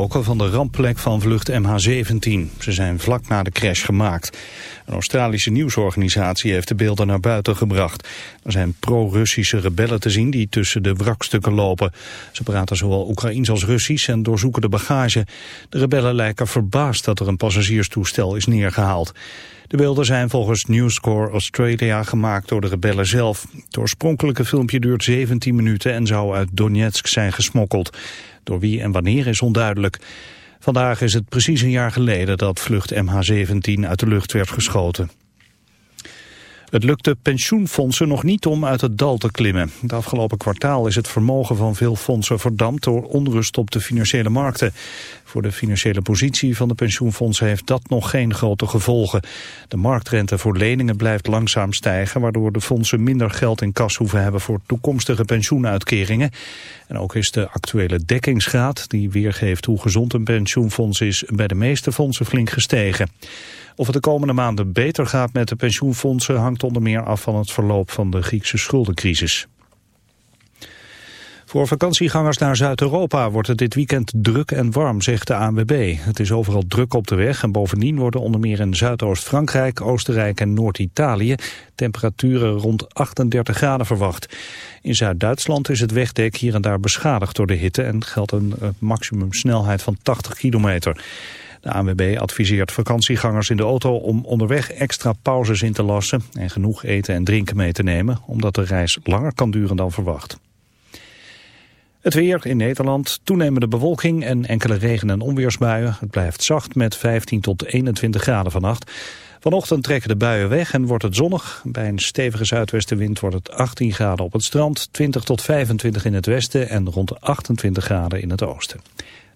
Ook van de rampplek van vlucht MH17. Ze zijn vlak na de crash gemaakt. Een Australische nieuwsorganisatie heeft de beelden naar buiten gebracht. Er zijn pro-Russische rebellen te zien die tussen de wrakstukken lopen. Ze praten zowel Oekraïens als Russisch en doorzoeken de bagage. De rebellen lijken verbaasd dat er een passagierstoestel is neergehaald. De beelden zijn volgens News Corps Australia gemaakt door de rebellen zelf. Het oorspronkelijke filmpje duurt 17 minuten en zou uit Donetsk zijn gesmokkeld. Door wie en wanneer is onduidelijk. Vandaag is het precies een jaar geleden dat vlucht MH17 uit de lucht werd geschoten. Het lukte pensioenfondsen nog niet om uit het dal te klimmen. Het afgelopen kwartaal is het vermogen van veel fondsen verdampt door onrust op de financiële markten. Voor de financiële positie van de pensioenfondsen heeft dat nog geen grote gevolgen. De marktrente voor leningen blijft langzaam stijgen, waardoor de fondsen minder geld in kas hoeven hebben voor toekomstige pensioenuitkeringen. En ook is de actuele dekkingsgraad, die weergeeft hoe gezond een pensioenfonds is, bij de meeste fondsen flink gestegen. Of het de komende maanden beter gaat met de pensioenfondsen hangt onder meer af van het verloop van de Griekse schuldencrisis. Voor vakantiegangers naar Zuid-Europa wordt het dit weekend druk en warm, zegt de ANWB. Het is overal druk op de weg en bovendien worden onder meer in Zuidoost-Frankrijk, Oostenrijk en Noord-Italië temperaturen rond 38 graden verwacht. In Zuid-Duitsland is het wegdek hier en daar beschadigd door de hitte en geldt een maximumsnelheid van 80 kilometer. De ANWB adviseert vakantiegangers in de auto om onderweg extra pauzes in te lassen en genoeg eten en drinken mee te nemen, omdat de reis langer kan duren dan verwacht. Het weer in Nederland, toenemende bewolking en enkele regen- en onweersbuien. Het blijft zacht met 15 tot 21 graden vannacht. Vanochtend trekken de buien weg en wordt het zonnig. Bij een stevige zuidwestenwind wordt het 18 graden op het strand, 20 tot 25 in het westen en rond 28 graden in het oosten.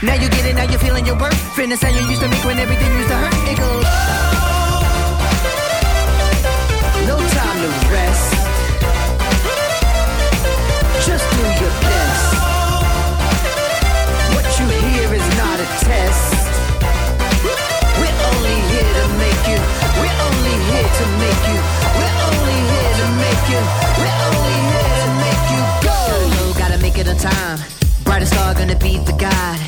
Now you get it, now you're feeling your worth. Fitness how you used to make when everything used to hurt. It goes. No time to rest. Just do your best. What you hear is not a test. We're only here to make you. We're only here to make you. We're only here to make you. We're only here to make you, go. Gotta make it on time. Brightest star gonna be the guide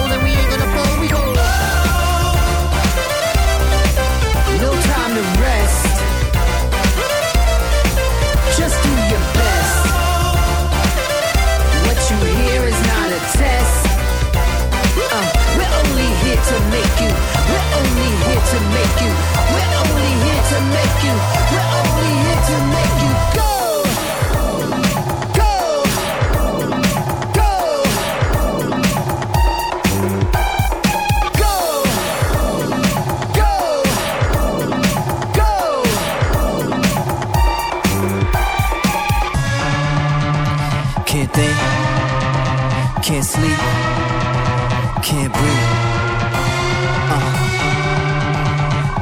test. Uh, we're only here to make you. We're only here to make you. We're only here to make you. We're only here to make you. Go.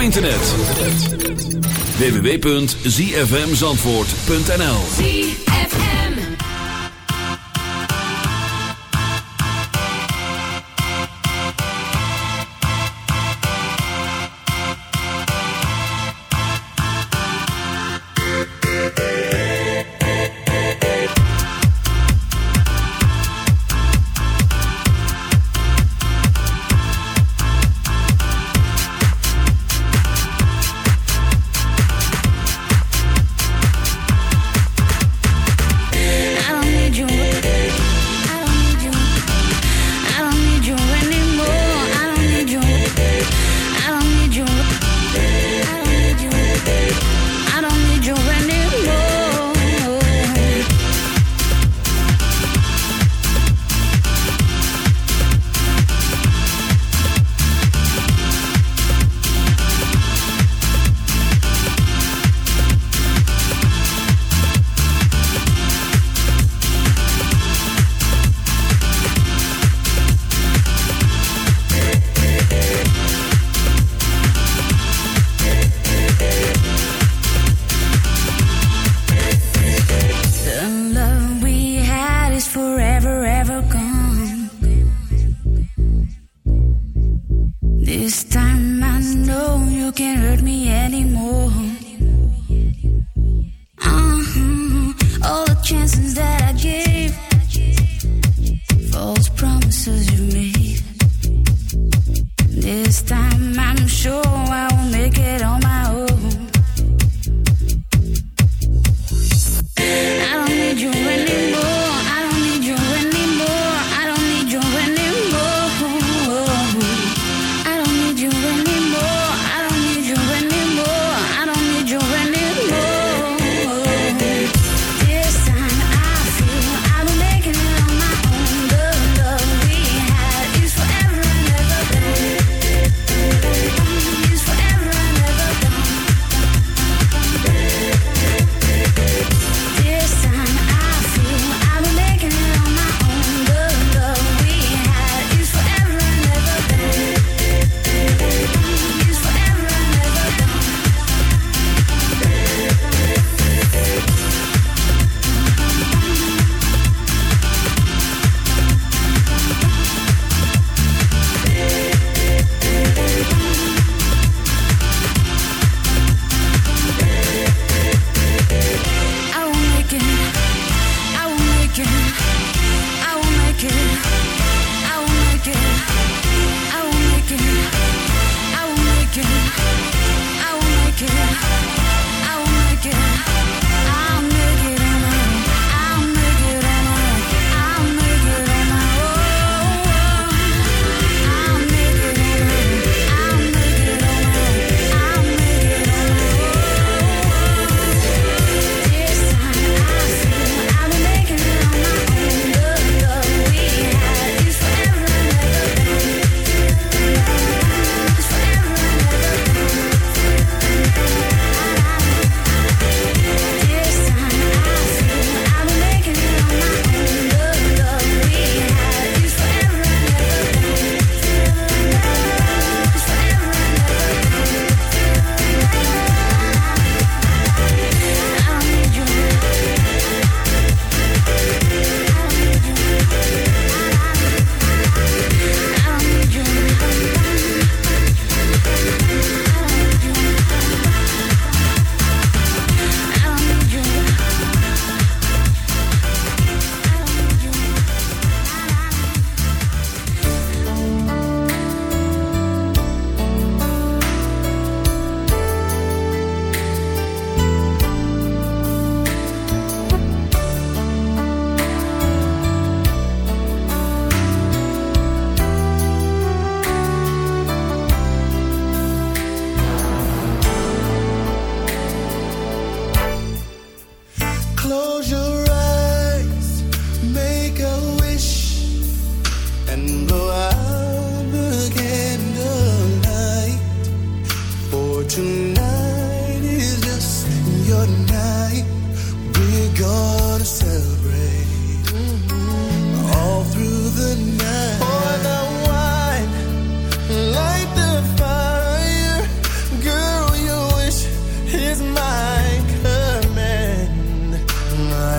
www.zfmzandvoort.nl you anymore.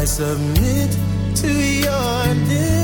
I submit to your demands.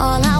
all I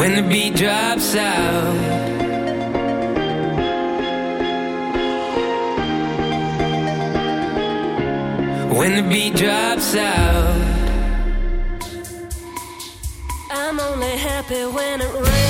when the beat drops out. When the beat drops out. I'm only happy when it rains.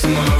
tomorrow